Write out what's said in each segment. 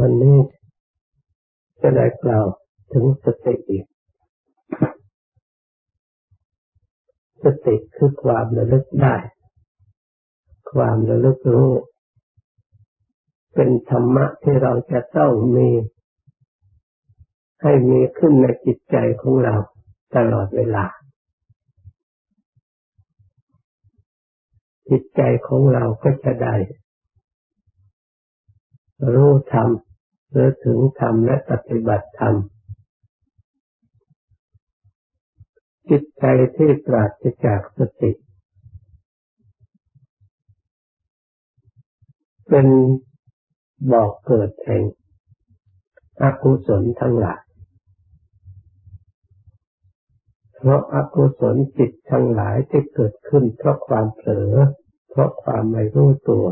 วันนี้จะได้กล่าวถึงสติอีก สติคือความระลึกได้ ความระลึกรู้ เป็นธรรมะที่เราจะต้องมี ให้มีขึ้นในจิตใจของเราตลอดเวลา จิตใจของเราก็จะได้รู้ธรรม หรือถึงธรรมและปฏิบัติธรรม จิตใจที่ปราศจากสติ เป็นบอกเกิดแห่งอกุศลทั้งหลาย เพราะอากุศลจิตทั้งหลายที่เกิดขึ้นเพราะความเผลอ เพราะความไม่รู้ตัว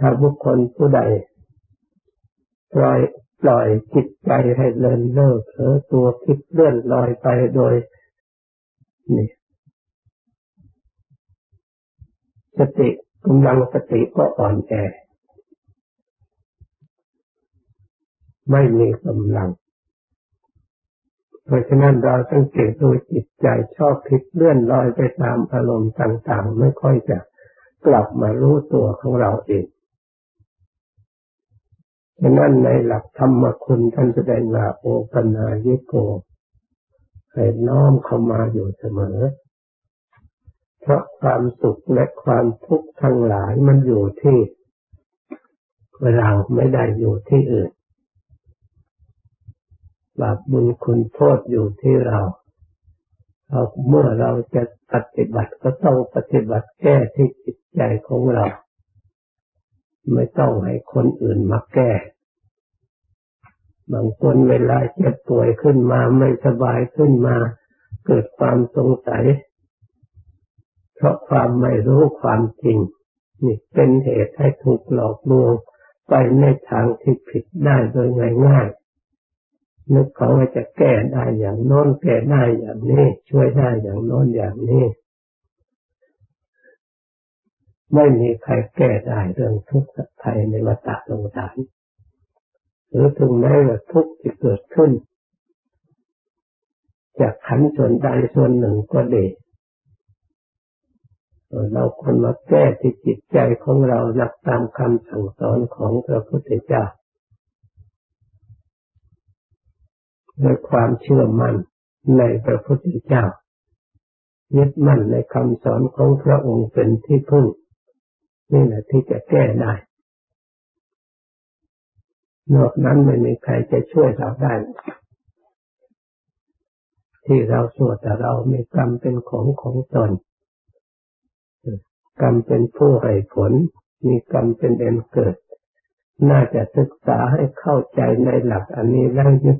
ถ้าบุคคลผู้ใดปล่อยปล่อยจิตใจให้เลินเล่อเผลอตัวคิดเลื่อนลอยไปโดยนี่สติกำลังสติก็อ่อนแอ ไม่มีกำลัง เพราะฉะนั้นเราสังเกตดูจิตใจชอบคิดเลื่อนลอยไปตามอารมณ์ต่าง ๆ ไม่ค่อยจะกลับมารู้ตัวของเราเอง ฉะนั้นในหลักธรรมคุณท่านแสดงว่าโอปนายโกให้น้อมเข้ามาอยู่เสมอ เพราะความสุขและความทุกข์ทั้งหลายมันอยู่ที่เราไม่ได้อยู่ที่อื่นบาปบุญคุณโทษอยู่ที่เราเราเมื่อเราจะปฏิบัติก็ต้องปฏิบัติแก้ที่จิตใจของเรา ไม่ต้องให้คนอื่นมาแก้ บางคนเวลาเจ็บป่วยขึ้นมาไม่สบายขึ้นมา เกิดความสงสัย เพราะความไม่รู้ความจริง นี่เป็นเหตุให้ถูกหลอกลวงไปในทางที่ผิดได้โดยง่ายๆนึกเขาว่าจะแก้ได้อย่างโน้นแก้ได้อย่างนี้ ช่วยได้อย่างโน้นอย่างนี้ ไม่มีใครแก้ได้เรื่องทุกข์ภัยในวัฏสงสารหรือถึงแม้ว่าทุกข์ที่เกิดขึ้น จากขันส่วนใดส่วนหนึ่งก็ดีเราคนมาแก้ที่จิตใจของเราหลักตามคำสั่งสอนของพระพุทธเจ้าด้วยความเชื่อมั่นในพระพุทธเจ้ายึดมั่นในคำสอนของพระองค์เป็นที่พึ่ง นี่แหละที่จะแก้ได้ นอกนั้นไม่มีใครจะช่วยเราได้ ที่เราสวดแต่เรามีกรรมเป็นของของตน กรรมเป็นผู้ให้ผล มีกรรมเป็นเอ็นเกิด น่าจะศึกษาให้เข้าใจในหลักอันนี้แล้วยึด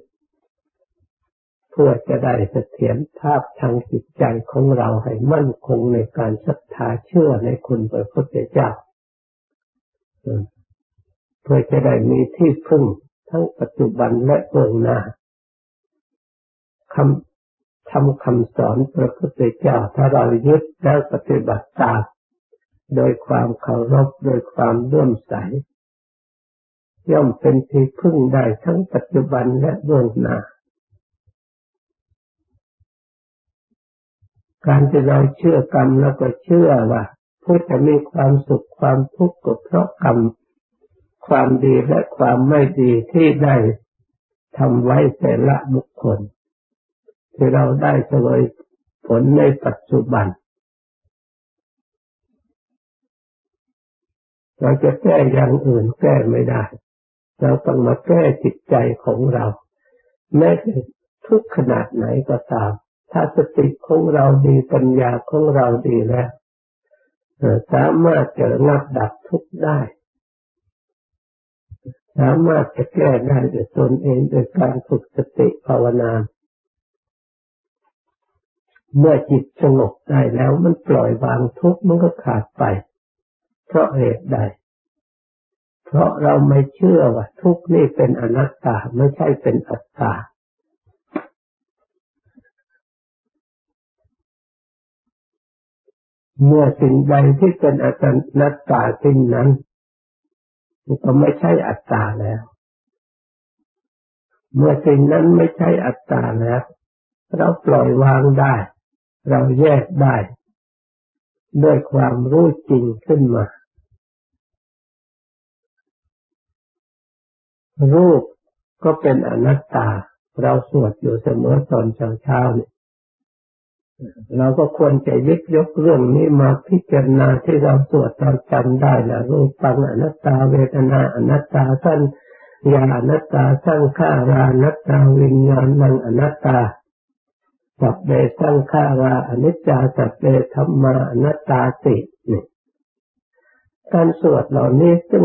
เพื่อจะได้เสถียรภาพทางจิตใจของเราให้มั่นคงในการศรัทธาเชื่อในคุณพระพุทธเจ้าเพื่อจะได้มีที่พึ่งทั้งปัจจุบันและเบื้องหน้าคำทำคำสอนพระพุทธเจ้าถ้าเรายึดแล้วปฏิบัติตามโดยความเคารพโดยความเลื่อมใส ย่อมเป็นที่พึ่งได้ทั้งปัจจุบันและเบื้องหน้า การที่เราเชื่อกรรมแล้วก็เชื่อว่าผู้จะมีความสุขความทุกข์ก็เพราะกรรมความดีและความไม่ดีที่ได้ทำไว้แต่ละบุคคล ที่เราได้เสวยผลในปัจจุบัน เราจะแก้อย่างอื่นแก้ไม่ได้ เราต้องมาแก้จิตใจของเรา แม้ทุกขนาดไหนก็ตาม ถ้าสติของเราดีปัญญาของเราดีแล้วสามารถจะงับดับทุกข์ได้ สามารถจะแก้ได้ด้วยตนเองโดยการฝึกสติภาวนา เมื่อจิตสงบได้แล้วมันปล่อยวางทุกข์มันก็ขาดไป เพราะเหตุใด เพราะเราไม่เชื่อว่าทุกข์นี่เป็นอนัตตาไม่ใช่เป็นอัตตา เมื่อสิ่งใดที่เป็นอนัตตาสิ่งนั้นก็ไม่ใช่อัตตาแล้ว เมื่อสิ่งนั้นไม่ใช่อัตตาแล้ว เราปล่อยวางได้ เราแยกได้ ด้วยความรู้จริงขึ้นมา รูปก็เป็นอนัตตา เราสวดอยู่เสมอตอนเช้าๆเนี่ย เราก็ควรจะยึดยกเรื่องนี้มาพิจารณาที่เราสวดเราจำได้นะรูปปังอนัตตาเวทนาอนัตตาสั้นยาอนัตตาสร้างข้ารานัตตาวิญญาณังอนัตตาสัพเบสร้างข้าราอนิจจาสัพเบธรรมาอนัตตาตินี่การสวดเหล่านี้ซึ่ง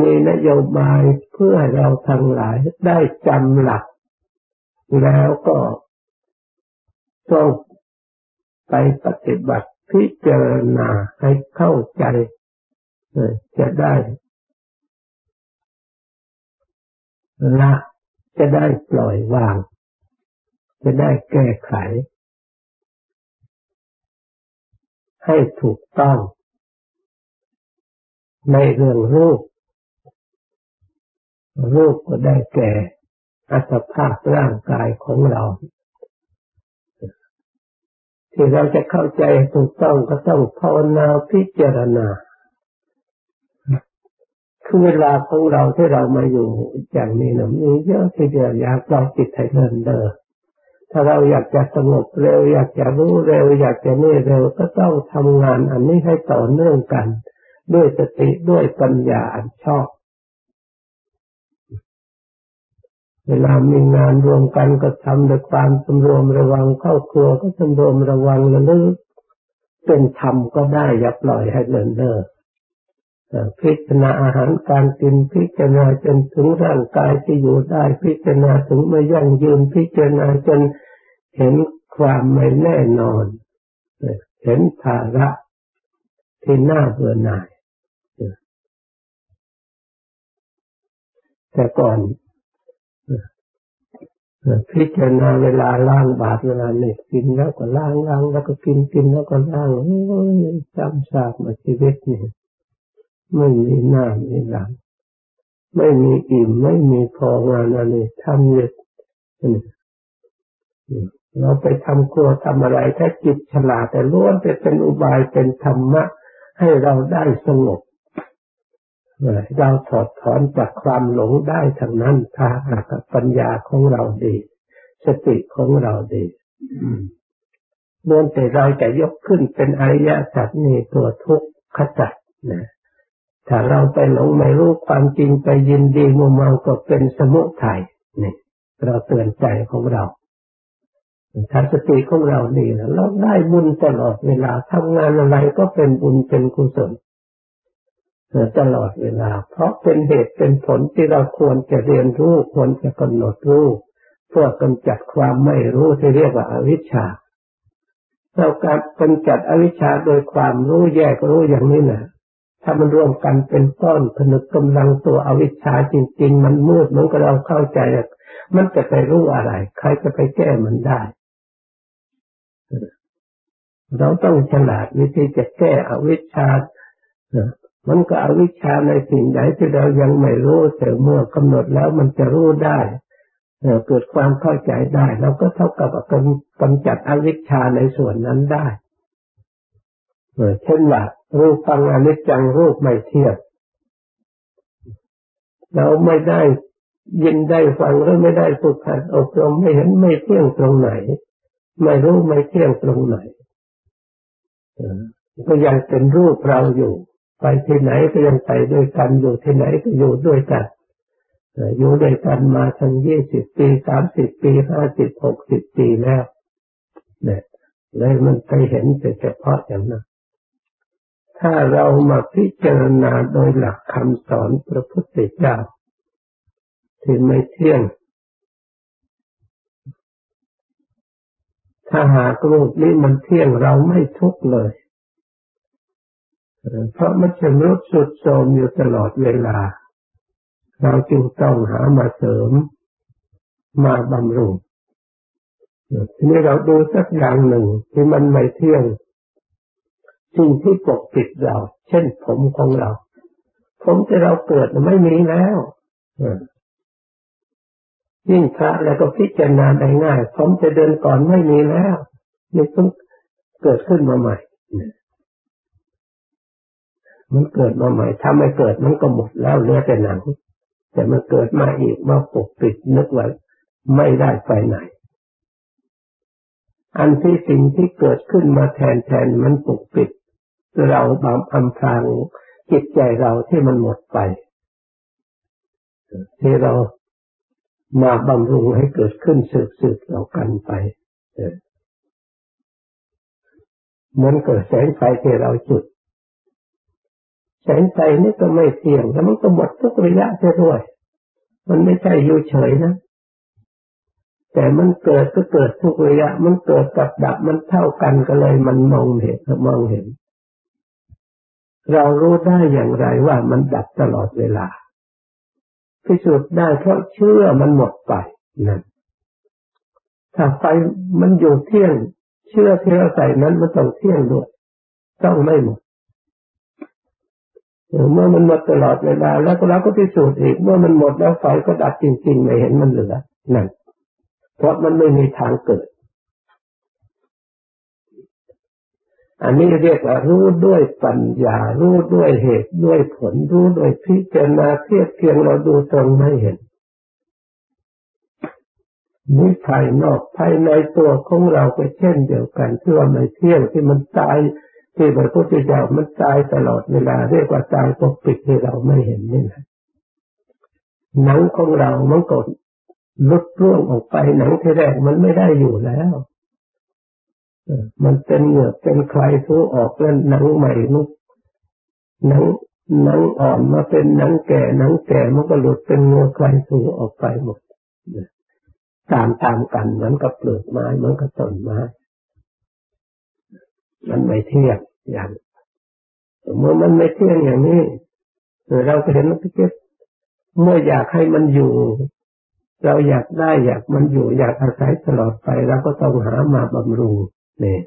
มีนโยบายเพื่อให้เราทั้งหลายได้จำหลัก แล้วก็ ต้องไปปฏิบัติพิจารณาให้เข้าใจจะได้ละจะได้ปล่อยวาง จะได้แก้ไข ให้ถูกต้อง ในเรื่องรูป รูปก็ได้แก่อัตภาพร่างกายของเรา ที่เราจะเข้าใจถูกต้องก็ต้องภาวนาพิจารณาคือเวลาของเราที่เรามาอยู่อย่างนี้นะมีเยอะทีเดียวอยากเราจิตให้เดินเดินถ้าเราอยากจะสงบเร็ว อยากจะรู้เร็ว อยากจะนี่เร็วก็ต้องทำงานอันนี้ให้ต่อเนื่องกัน ด้วยสติด้วยปัญญาอันชอบ เวลามีงานรวมกันก็ทำด้วยความสำรวมระวังเข้าครัวก็สำรวมระวังระลึกเป็นธรรมก็ได้อย่าปล่อยให้เลินเล่อพิจารณาอาหารการกินพิจารณาจนถึงร่างกายที่อยู่ได้พิจารณาถึงมายั่งยืนพิจารณาจนเห็นความไม่แน่นอนเห็นภาระที่น่าเบื่อหน่ายแต่ก่อน พิจารณาเวลาล้างบาตรเวลาเนี่ยกินแล้วก็ล้างล้างแล้วก็กินกินแล้วก็ล้างโอ้ยจำสาบมาชีวิตนี่ไม่มีหน้าไม่หลังไม่มีอิ่มไม่มีพองานอะไรทำเยอะเราไปทำครัวทำอะไรถ้าจิตฉลาดแต่ล้วนไปเป็นอุบายเป็นธรรมะ ให้เราได้สงบ เราถอดถอนจากความหลงได้ทั้งนั้นถ้าหากปัญญาของเราดี สติของเราดีล้วนแต่เราจะยกขึ้นเป็นอริยสัจนี่ตัวทุกขจัดนะถ้าเราไปหลงไม่รู้ความจริงไปยินดีมัวเมาก็เป็นสมุทัยนี่เราเตือนใจของเราถ้าสติของเราดีเราได้บุญตลอดเวลาทำงานอะไรก็เป็นบุญเป็นกุศล ตลอดเวลา เพราะเป็นเหตุเป็นผลที่เราควรจะเรียนรู้ควรจะกำหนดรู้เพื่อกำจัดความไม่รู้ที่เรียกว่าอาวิชชา เราการกำจัดอวิชชาโดยความรู้แยกรู้อย่างนี้นะถ้ามันรวมกันเป็นก้อนผนึกกำลังตัวอวิชชาจริง ๆ มันมืดมันก็เราเข้าใจมันจะไปรู้อะไร ใครจะไปแก้มันได้เราต้องฉลาดวิธีจะแก้อวิชชา มันก็อวิชชาในสิ่งใดที่เรายังไม่รู้แต่เมื่อกำหนดแล้วมันจะรู้ได้เกิดความเข้าใจได้เราก็เท่ากับกำจัดอวิชชาในส่วนนั้นได้เช่นว่ารูปฟังอนิจจังรูปไม่เที่ยงเราไม่ได้ยินได้ฟังหรือไม่ได้ฝึกหัดอบรมไม่เห็นไม่เที่ยงตรงไหน ไม่รู้ไม่เที่ยงตรงไหนก็ยังเป็นรูปเราอยู่ ไปที่ไหนก็ยังไปด้วยกันอยู่ที่ไหนก็อยู่ด้วยกันอยู่ด้วยกันมาทั้งยี่สิบปีสามสิบปีห้าสิบหกสิบปีแล้วเนี่ยเลยมันไปเห็นแต่เฉพาะอย่างนั้นถ้าเรามาพิจารณาโดยหลักคำสอนพระพุทธเจ้าที่ไม่เที่ยง ถ้าหากรูปนี้มันเที่ยงเราไม่ทุกเลย เพราะมันจะรุดสุดโทมอยู่ตลอดเวลา เราจึงต้องหามาเสริมมาบำรุงทีนี้เราดูสักอย่างหนึ่งที่มันไม่เที่ยงสิ่งที่ปกปิดเรา เช่นผมของเรา ผมที่เราเกิดไม่มีแล้วยิ่งพระแล้วก็พิจารณาได้ง่ายผมจะเดินก่อนไม่มีแล้วนี่ต้องเกิดขึ้นมาใหม่ มันเกิดมาใหม่ ถ้าไม่เกิดมันก็หมดแล้วเหลือแต่หนัง แต่มันเกิดมาอีกมาปกปิดนึกว่าไม่ได้ไปไหน อันที่สิ่งที่เกิดขึ้นมาแทนแทนมันปกปิด เราบำอำพรางจิตใจเราที่มันหมดไป ที่เรามาบำรุงให้เกิดขึ้นสืบสืบเรากันไปเหมือนเกิดแสงไฟที่เราจุด แสงไฟนี่ก็ไม่เที่ยงแล้วมันก็หมดทุกระยะเสียด้วยมันไม่ใช่อยู่เฉยนะ แต่มันเกิดก็เกิดทุกระยะ มันเกิดกับดับมันเท่ากันก็เลยมันมองเห็นมองเห็น เรารู้ได้อย่างไรว่ามันดับตลอดเวลาพิสูจน์ได้เพราะเชื่อมันหมดไปนั่นถ้าไฟมันอยู่เที่ยง เชื่อที่เราใส่นั้นมันต้องเที่ยงด้วย ต้องไม่หมด เมื่อมันหมดตลอดเวลาแล้วเราก็พิสูจน์อีกเมื่อมันหมดแล้วไฟก็ดับจริงๆไม่เห็นมันเหลือนั่นเพราะมันไม่มีทางเกิด อันนี้เรียกว่ารู้ด้วยปัญญา รู้ด้วยเหตุด้วยผล รู้ด้วยพิจารณาเทียบเทียงเราดูตรงไม่เห็นนี่ภายนอกภายในตัวของเราก็เช่นเดียวกันที่ว่าไม่เที่ยงที่มันตาย ที่พระพุทธเจ้ามันตายตลอดเวลาเรียกว่าตายปกปิดที่เราไม่เห็นนี่แหละหนังของเรามันกดลุดร่วงออกไปหนังที่แรกมันไม่ได้อยู่แล้วมันเป็นเหงือกเป็นใครทูออกแล้วหนังใหม่นุกหนังหนังอ่อนมาเป็นหนังแก่หนังแก่มันก็หลุดเป็นเงือกใครทูออกไปหมดตามตามกันมันก็เปลือกไม้มันก็ต้นไม้ มันไม่เที่ยงอย่างเมื่อมันไม่เที่ยงอย่างนี้เราก็เห็นมันก็เก็บเมื่ออยากให้มันอยู่ เราอยากได้อยากมันอยู่ อยากอาศัยตลอดไปเราก็ต้องหามาบำรุงนี่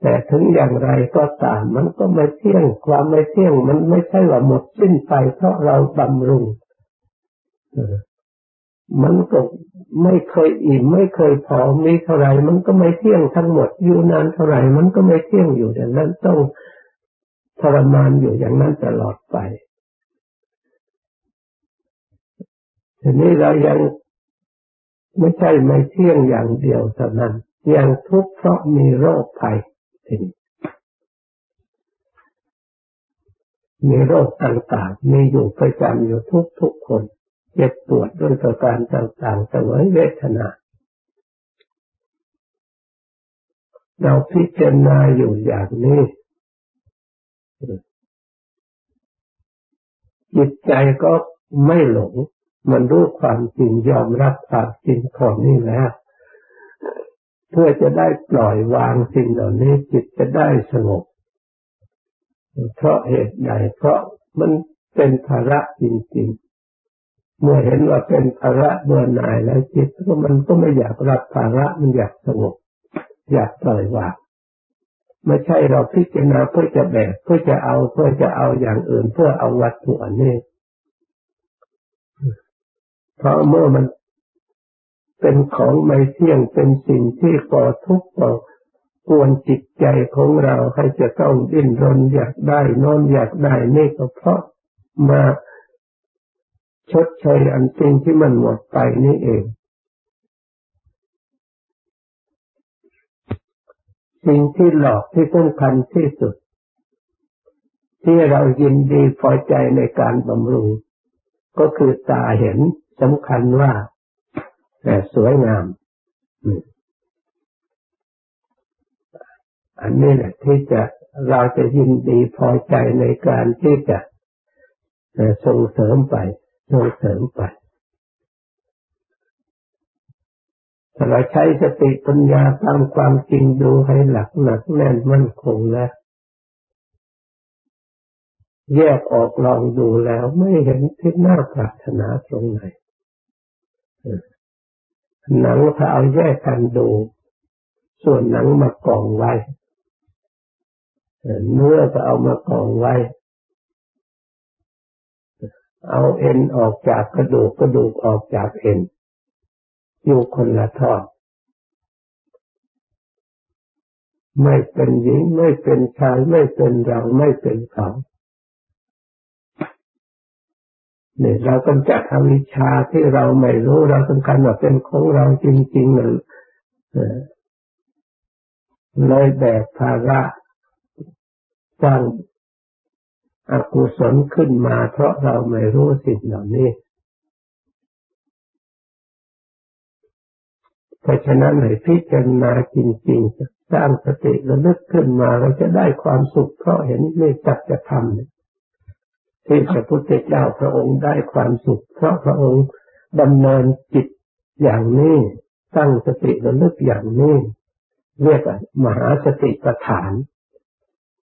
แต่ถึงอย่างไรก็ตามมันก็ไม่เที่ยงความไม่เที่ยง มันไม่ใช่ว่าหมดสิ้นไปเพราะเราบำรุง มันก็ไม่เคยอิ่มไม่เคยพอมีเท่าไรมันก็ไม่เที่ยงทั้งหมดอยู่นานเท่าไรมันก็ไม่เที่ยงอยู่ดังนั้นต้องทรมานอยู่อย่างนั้นตลอดไปทีนี้เรายังไม่ใช่ไม่เที่ยงอย่างเดียวเท่านั้นยังทุกข์เพราะมีโรคภัยทีนี้มีโรคต่างๆมีอยู่ประจำอยู่ทุกทุกคน เจ็บปวดด้วยประการต่างๆเสวยเวทนา เราพิจารณาอยู่อย่างนี้ จิตใจก็ไม่หลง มันรู้ความจริงยอมรับความจริงของนี้แล้วเพื่อจะได้ปล่อยวางสิ่งเหล่านี้จิตจะได้สงบ เพราะเหตุใดเพราะมันเป็นภาระจริง เมื่อเห็นว่าเป็นภาระเบื่อหน่ายแล้วจิตก็มันก็ไม่อยากรับภาระมันอยากสงบอยากปล่อยวางไม่ใช่เราพิจารณาเพื่อจะแบกเพื่อจะเอาเพื่อจะเอาอย่างอื่นเพื่อเอาวัตถุอันนี้เพราะเมื่อมันเป็นของไม่เที่ยงเป็นสิ่งที่ก่อทุกข์ก่อกวนจิตใจของเราให้จะต้องดิ้นรนอยากได้นอนอยากได้นี่ก็เพราะมา ชดเชยอันสิ่งที่มันหมดไปนี่เอง สิ่งที่หลอกที่สำคัญที่สุด ที่เรายินดีพอใจในการบำรุง ก็คือตาเห็นสำคัญว่าแต่สวยงาม อันนี้แหละที่จะเราจะยินดีพอใจในการที่จะส่งเสริมไป ส่งเสริมไปถ้าเราใช้สติปัญญาตามความจริงดูให้หลักหนักแน่นมั่นคงแล้วแยกออกลองดูแล้วไม่เห็นที่น่าปรารถนาตรงไหนหนังถ้าเอาแยกกันดู ส่วนหนังมากองไว้เนื้อก็เอามากองไว้ เอาเอ็นออกจากกระดูกกระดูกออกจากเอ็นอยู่คนละทอดไม่เป็นหญิงไม่เป็นชายไม่เป็นเราไม่เป็นเขาเนี่ยเรากำจัดอวิชชาที่เราไม่รู้เราสำคัญว่าเป็นของเราจริงๆเลยเลยแบกภาระสร้าง อกุศลขึ้นมาเพราะเราไม่รู้สิ่งเหล่านี้ เพราะฉะนั้นให้พิจารณาจริงๆสร้างสติระลึกขึ้นมาเราจะได้ความสุขเพราะเห็นในจักจะทำที่พระพุทธเจ้าพระองค์ได้ความสุข เพราะพระองค์ดำเนินจิตอย่างนี้ตั้งสติระลึกอย่างนี้เรียกว่ามหาสติปัฏฐาน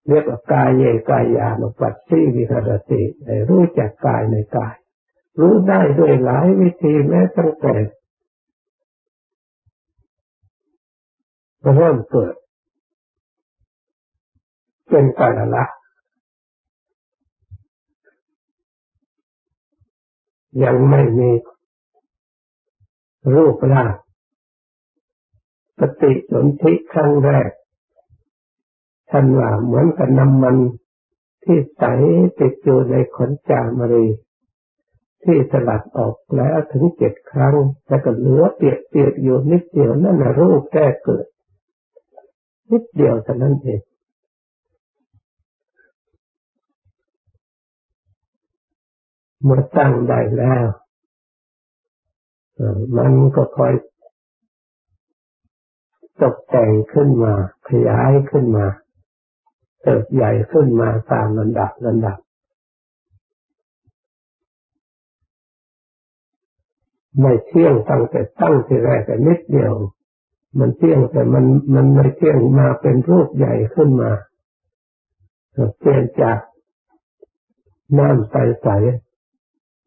เรียกว่ากายเยกายานุปัสสิวิหารติรู้จักกายในกาย รู้ได้ด้วยหลายวิธีแม้ตั้งแต่เริ่มเกิด เป็นกาลละยังไม่มีรูปร่างปฏิสนธิครั้งแรก ท่านว่าเหมือนกับน้ำมันที่ใสติดอยู่ในขนจามรี ที่สลัดออกแล้วถึงเจ็ดครั้ง แล้วก็เหลือเปียกเปียกอยู่นิดเดียวนั่นนะรูปแก้เกิด นิดเดียวเท่านั้นเองเมื่อตั้งได้แล้วมันก็คอยตกแต่งขึ้นมา ขยายขึ้นมา เติบใหญ่ขึ้นมาตามลำดับลำดับ ไม่เที่ยงตั้งแต่ตั้งที่แรกแต่นิดเดียว มันเที่ยงแต่มันมันไม่เที่ยงมาเป็นรูปใหญ่ขึ้นมาเปลี่ยนจากน้ำใส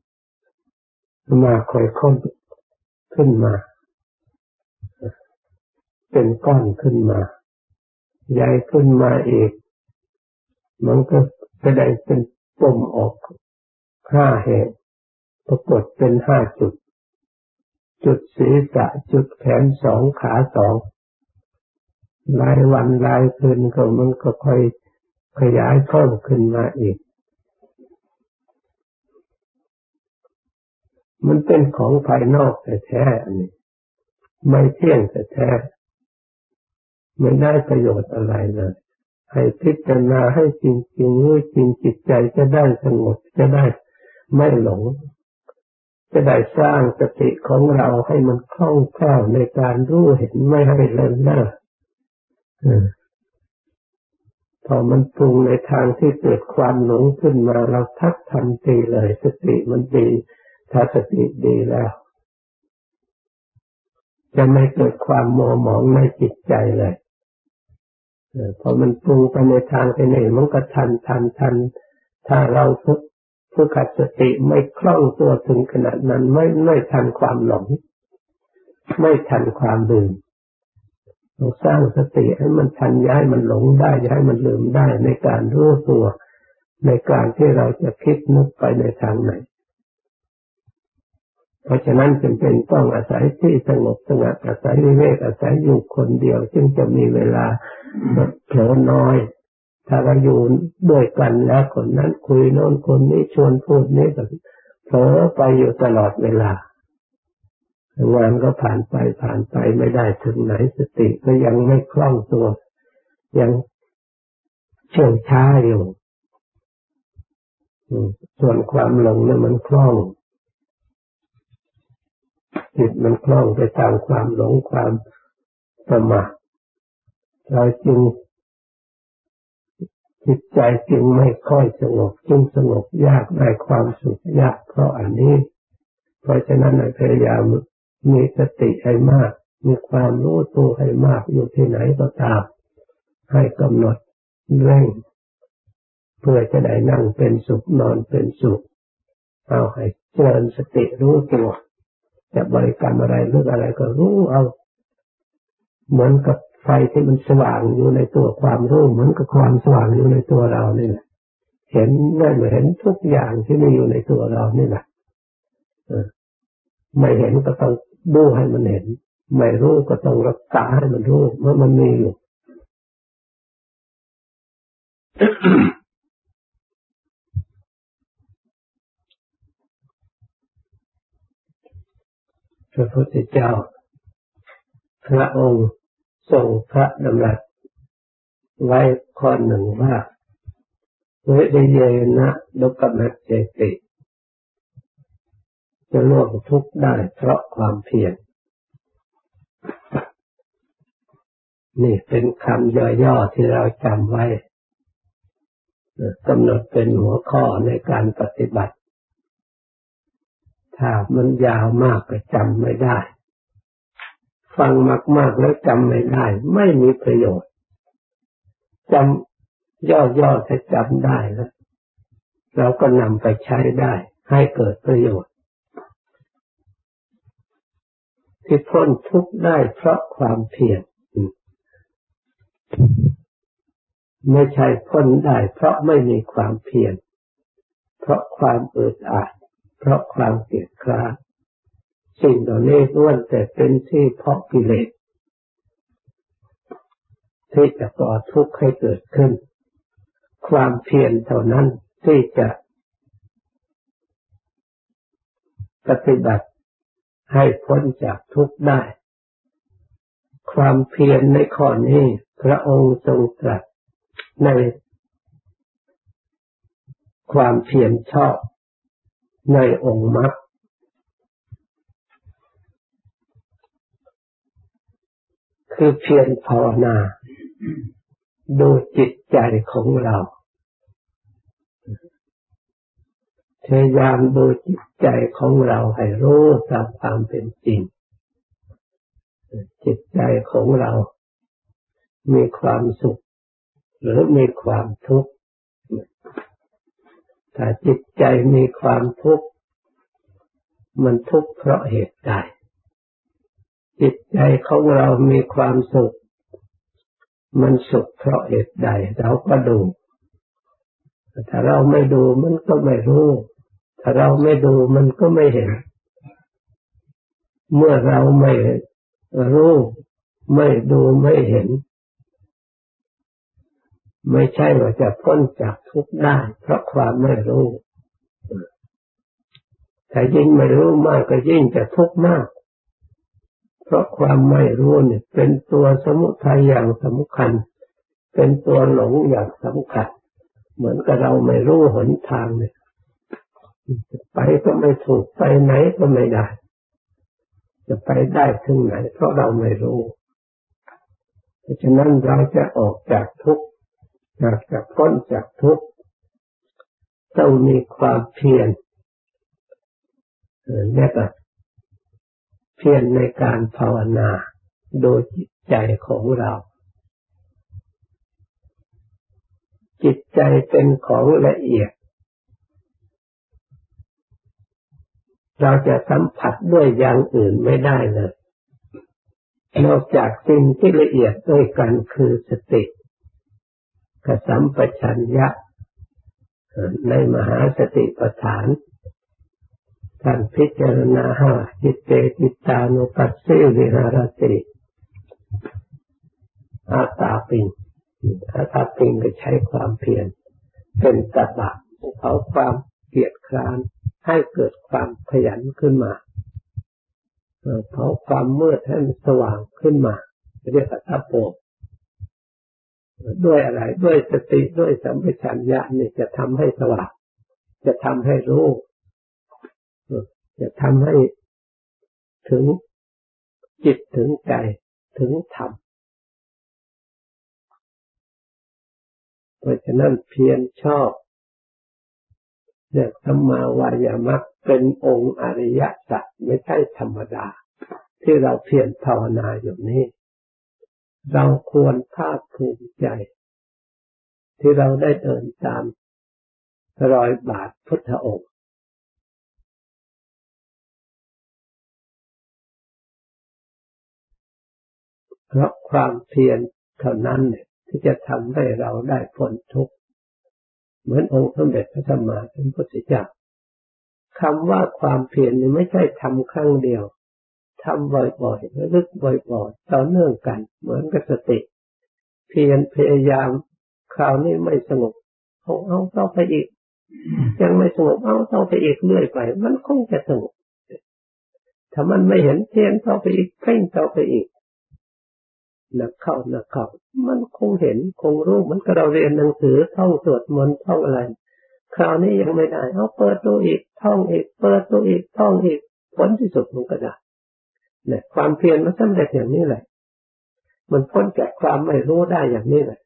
ๆมาค่อยค้นขึ้นมา เป็นก้อนขึ้นมา ใหญ่ขึ้นมาอีก มันก็แสดงเป็นปมออกห้าแห่งปรากฏเป็นห้าจุด จุดศีรษะจุดแขนสองขาสองลายวันลายคืนก็มันก็ค่อยขยายเพิ่มขึ้นมาอีก มันเป็นของภายนอกแต่แท้อันนี้ ไม่เที่ยงแต่แท้ ไม่ได้ประโยชน์อะไรเลย ให้พิจารณาให้จริงจริงรู้จริงจิตใจจะได้สงบจะได้ไม่หลง จะได้สร้างสติของเราให้มันคล่องแคล่วในการรู้เห็นไม่ให้เลินหน้าพอมันปรุงในทางที่เกิดความหลงขึ้นมาเราทักทันทีเลย สติมันดีถ้าสติดีแล้ว จะไม่เกิดความมัวหมองในจิตใจเลย พอมันปรุงไปในทางไปไหนมันก็ทันทันทัน ถ้าเราฝึกฝึกขัดสติไม่คล่องตัวถึงขนาดนั้นไม่ไม่ทันความหลงไม่ทันความลืมเราสร้างสติให้มันทันย้ายมันหลงได้ย้ายมันลืมได้ในการรู้ตัว ในการที่เราจะคิดนึกไปในทางไหน เพราะฉะนั้นจึงเป็นต้องอาศัยที่สงบสงัดอาศัยวิเวกอาศัยอยู่คนเดียว จึงจะมีเวลา เผลอน้อย ถ้าเราอยู่ด้วยกันแล้วคนนั้นคุยโน้นคนนี้ชวนพูดนี้ก็เผลอไปอยู่ตลอดเวลางานก็ผ่านไปผ่านไปไม่ได้ถึงไหนสติก็ยังไม่คล่องตัว ยังเชื่องช้าอยู่ส่วนความหลงเนี่ยมันคล่องจิตมันคล่องไปตามความหลงความประมาท เราจึงจิตใจจึงไม่ค่อยสงบจึงสงบยากได้ความสุขยากเพราะอันนี้ เพราะฉะนั้นพยายามมีสติให้มาก มีความรู้ตัวให้มากอยู่ที่ไหนก็ตามให้กำหนดเร่ง เพื่อจะได้นั่งเป็นสุขนอนเป็นสุขเอาให้เจริญสติรู้ตัวจะบริกรรมอะไรเรื่องอะไรก็รู้เอา เหมือนกับ ไฟที่มันสว่างอยู่ในตัวความรู้เหมือนกับความสว่างอยู่ในตัวเรานี่แหละเห็นได้เหมือนทุกอย่างที่มีอยู่ในตัวเรานี่แหละไม่เห็นก็ต้องดูให้มันเห็น ไม่รู้ก็ต้องรักษาให้มันรู้ว่ามันมีอยู่พระพุทธเจ้า พระองค์ ทรงพระดำรัสไว้ข้อหนึ่งว่าเวทเยนะดุกมัจเจติจะล่วงทุกข์ได้เพราะความเพียรนี่เป็นคำย่อๆที่เราจำไว้กำหนดเป็นหัวข้อในการปฏิบัติ ถ้ามันยาวมากก็จำไม่ได้ ฟังมาก ๆ แล้วจำไม่ได้ ไม่มีประโยชน์จำย่อๆถ้าจำได้แล้วเราก็นำไปใช้ได้ ให้เกิดประโยชน์ ที่พ้นทุกข์ได้เพราะความเพียรไม่ใช่พ้นได้ เพราะไม่มีความเพียรเพราะความอึดอัดเพราะความเกลียดคร้าน สิ่งเหล่านี้ล้วนแต่เป็นที่เพาะกิเลสที่จะก่อทุกข์ให้เกิดขึ้น ความเพียรเท่านั้นที่จะปฏิบัติให้พ้นจากทุกข์ได้ ความเพียรในข้อนี้พระองค์ทรงตรัสในความเพียรชอบในองค์มรรค คือเพียรภาวนา ดูจิตใจของเราพยายามดูจิตใจของเราให้รู้ตามความเป็นจริง จิตใจของเรา มีความสุข หรือมีความทุกข์ ถ้าจิตใจมีความทุกข์ มันทุกข์เพราะเหตุใด จิตใจของเรามีความสุข มันสุขเพราะเหตุใดเราก็ดู ถ้าเราไม่ดูมันก็ไม่รู้ ถ้าเราไม่ดูมันก็ไม่เห็น เมื่อเราไม่รู้ ไม่ดูไม่เห็น ไม่ใช่ว่าจะพ้นจากทุกข์ได้เพราะความไม่รู้ แต่ยิ่งไม่รู้มากก็ยิ่งจะทุกข์มาก เพราะความไม่รู้เนี่ย เป็นตัวสมุทัยอย่างสำคัญ เป็นตัวหลงอย่างสำคัญ เหมือนกับเราไม่รู้หนทางเนี่ย ไปก็ไม่ถูกไปไหนก็ไม่ได้ จะไปได้ถึงไหน เพราะเราไม่รู้ เพราะฉะนั้นเราจะออกจากทุกข์อยากจะพ้นจากทุกข์ต้องมีความเพียรเนี่ยก็ เพียรในการภาวนาโดยจิตใจของเรา จิตใจเป็นของละเอียด เราจะสัมผัสด้วยอย่างอื่นไม่ได้เลย นอกจากสิ่งที่ละเอียดด้วยกันคือสติกสัมปชัญญะในมหาสติปัฏฐาน ท่านพิจารณาหาจิตเตจิตานุปัสสิวิหารติอาตาปิงอาตาปิงก็ใช้ความเพียรเป็นตบะเผาความเกียดคร้านให้เกิดความขยันขึ้นมาเผาความมืดให้สว่างขึ้นมา เรียกว่าตาโปด้วยอะไรด้วยสติด้วยสัมปชัญญะนี่จะทำให้สว่างจะทำให้รู้ จะทำให้ถึงจิตถึงใจถึงธรรมเพราะฉะนั้นเพียรชอบเนี่ยธรรมาวายามะเป็นองค์อริยสัจไม่ใช่ธรรมดา ที่เราเพียรภาวนาอยู่นี้ เราควรภาคภูมิใจ ที่เราได้เดินตามรอยบาทพุทธองค์ เพราะความเพียรเท่านั้นเนี่ยที่จะทำให้เราได้พ้นทุกข์เหมือนองค์สมเด็จพระสัมมาสัมพุทธเจ้าคำว่าความเพียรนี่ไม่ใช่ทำครั้งเดียวทำบ่อยๆระลึกบ่อยๆต่อเนื่องกัน เหมือนกับสติ เพียรพยายาม คราวนี้ไม่สงบเอาเอาต่อไปอีก ยังไม่สงบเอาต่อไปอีกเรื่อยไป มันคงจะสงบถ้ามันไม่เห็นเพียรต่อไปอีกเพ่งต่อไปอีก หนักเข้าหนักเข้ามันคงเห็นคงรู้มันก็เราเรียนหนังสือท่องสวดมนต์ท่องอะไร คราวนี้ยังไม่ได้เอาเปิดดูอีกท่องอีก เปิดดูอีกท่องอีกผลที่สุดมันก็ได้เนี่ยความเพียรมันสำเร็จอย่างนี้แหละ มันพ้นจากความไม่รู้ได้อย่างนี้แหละ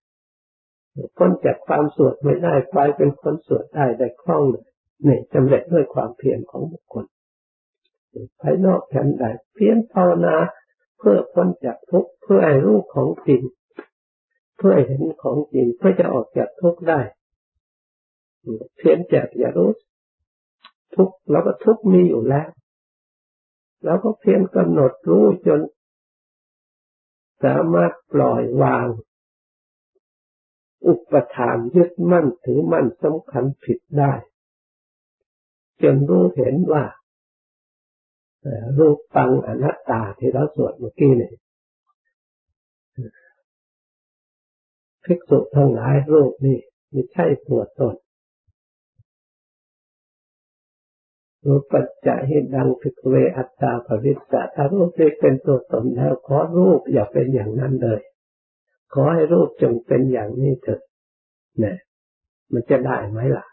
พ้นจากความสวดไม่ได้กลายเป็นคนสวดได้ได้คล่องเลยเนี่ยสำเร็จด้วยความเพียรของบุคคลภายนอกฉันใดเพียรภาวนา เพื่อพ้นจากทุกข์เพื่อให้รู้ของจริงเพื่อเห็นของจริงเพื่อจะออกจากทุกข์ได้เพียรจากอย่ารู้ทุกข์แล้วก็ทุกข์มีอยู่แล้ว แล้วก็เพียรกำหนดรู้จน สามารถปล่อยวาง อุปทานยึดมั่นถือมั่นสำคัญผิดได้ จนรู้เห็นว่า รูปปังอนัตตาที่เราสวดเมื่อกี้เนี่ยภิกษุทั้งหลายรูปนี่ไม่ใช่ตัวตนรูปปัจจัยดังพิกเวอัตตาภวิสสะถ้ารูปที่เป็นตัวตนแล้ว ขอรูปอย่าเป็นอย่างนั้นเลย ขอให้รูปจงเป็นอย่างนี้เถิดนี่มันจะได้ไหมล่ะ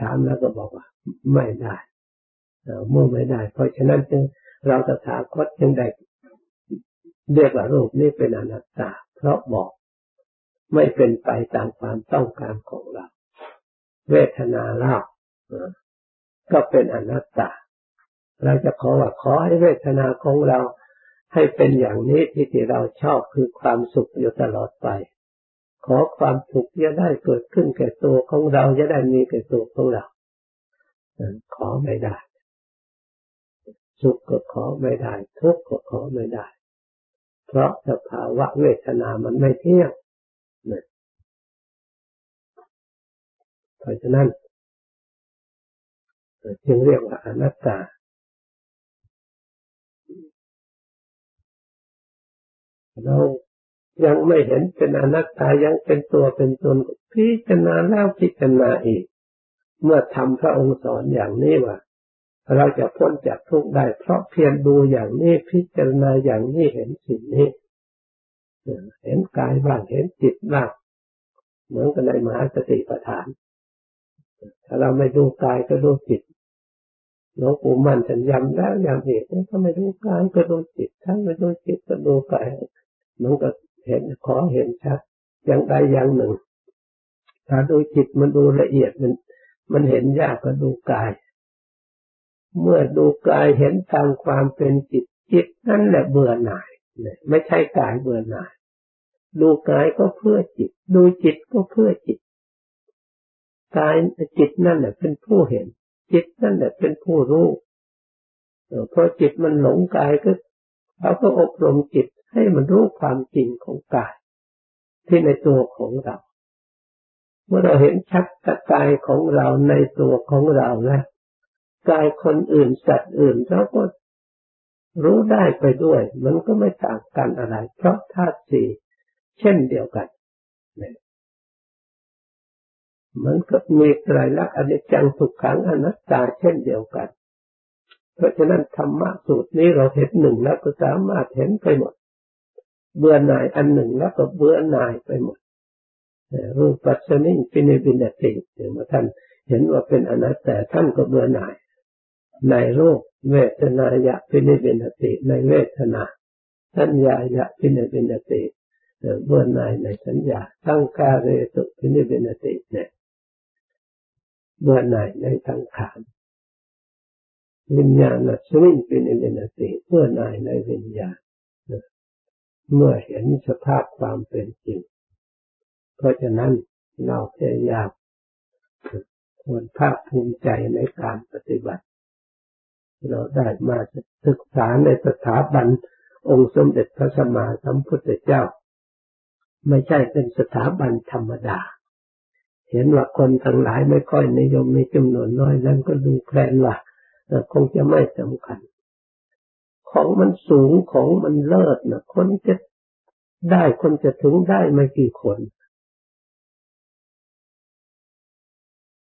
ถามแล้วก็บอกว่า ไม่ได้ เมื่อไม่ได้ เพราะฉะนั้นจึงเราตถาคตจึงได้เรียกว่ารูปนี้เป็นอนัตตา เพราะบอกไม่เป็นไปตามความต้องการของเรา เวทนาเล่าก็เป็นอนัตตา เราจะขอว่าขอให้เวทนาของเราให้เป็นอย่างนี้ที่ที่เราชอบคือความสุขอยู่ตลอดไป ขอความสุขจะได้เกิดขึ้นแก่ตัวของเราจะได้มีแก่ตัวของเรา ขอไม่ได้ สุขก็ขอไม่ได้ ทุกข์ก็ขอไม่ได้ เพราะสภาวะเวทนามันไม่เที่ยงเพราะฉะนั้นจึงเรียกว่าอนัตตา เรายังไม่เห็นเป็นอนัตตายังเป็นตัวเป็นตนพิจารณาแล้วพิจารณาอีก เมื่อทำพระองค์สอนอย่างนี้ว่า เราจะพ้นจากทุกข์ได้ เพราะเพียรดูอย่างนี้พิจารณาอย่างนี้เห็นสิ่งนี้เห็นกายบ้างเห็นจิตบ้างเหมือนกับในมหาสติปัฏฐาน ถ้าเราไม่ดูกายก็ดูจิตหลวงปู่มั่นฉันย้ำแล้วย้ำอีกถ้าไม่ดูกายก็ดูจิตถ้าไม่ดูจิตก็ดูกายมันก็เห็นขอเห็นชัดอย่างใดอย่างหนึ่ง ถ้าดูจิตมันดูละเอียดมัน มันเห็นยากก็ดูกาย เมื่อดูกายเห็นตามความเป็นจิตจิตนั่นแหละเบื่อหน่ายไม่ใช่กายเบื่อหน่าย ดูกายก็เพื่อจิต ดูจิตก็เพื่อจิตกายจิตนั่นแหละเป็นผู้เห็น จิตนั่นแหละเป็นผู้รู้เพราะจิตมันหลงกายก็เราก็อบรมจิตให้มันรู้ความจริงของกาย ที่ในตัวของเรา เมื่อเราเห็นชัดกายของเราในตัวของเราแล้ว กายคนอื่นสัตว์อื่นเราก็รู้ได้ไปด้วย มันก็ไม่ต่างกันอะไร เพราะธาตุสี่เช่นเดียวกันเหมันก็มีไตรลักษณ์อนิจจังทุกขังอนัตตาเช่นเดียวกัน เพราะฉะนั้นธรรมะสูตรนี้เราเห็นหนึ่งแล้วก็สามารถเห็นไปหมด เบื่อหน่ายอันหนึ่งแล้วก็เบื่อหน่ายไปหมดรูปปัจจนิปินิบินติเมื่อท่านเห็นว่าเป็นอนัตตาท่านก็เบื่อหน่าย ในรูปเวทนายะพินิบินติในเวทนา สัญญายะพินิบินติเบื่อหน่ายในสัญญาตั้งกาเรตุพินิบินติเนี่ยเบื่อหน่ายในทั้งขานวิญญาณสมิงเป็นอินเนติเบื่อหน่ายในวิญญาณเมื่อเห็นสภาพความเป็นจริง เพราะฉะนั้นเราพยายามควรภาคภูมิใจในการปฏิบัติ เราได้มาศึกษาในสถาบันองค์สมเด็จพระสัมมาสัมพุทธเจ้า ไม่ใช่เป็นสถาบันธรรมดา เห็นว่าคนทั้งหลายไม่ค่อยนิยมมีจำนวนน้อยนั้นก็ดูแคลนว่าคงจะไม่สำคัญ ของมันสูงของมันเลิศนะคนจะได้คนจะถึงได้ไม่กี่คน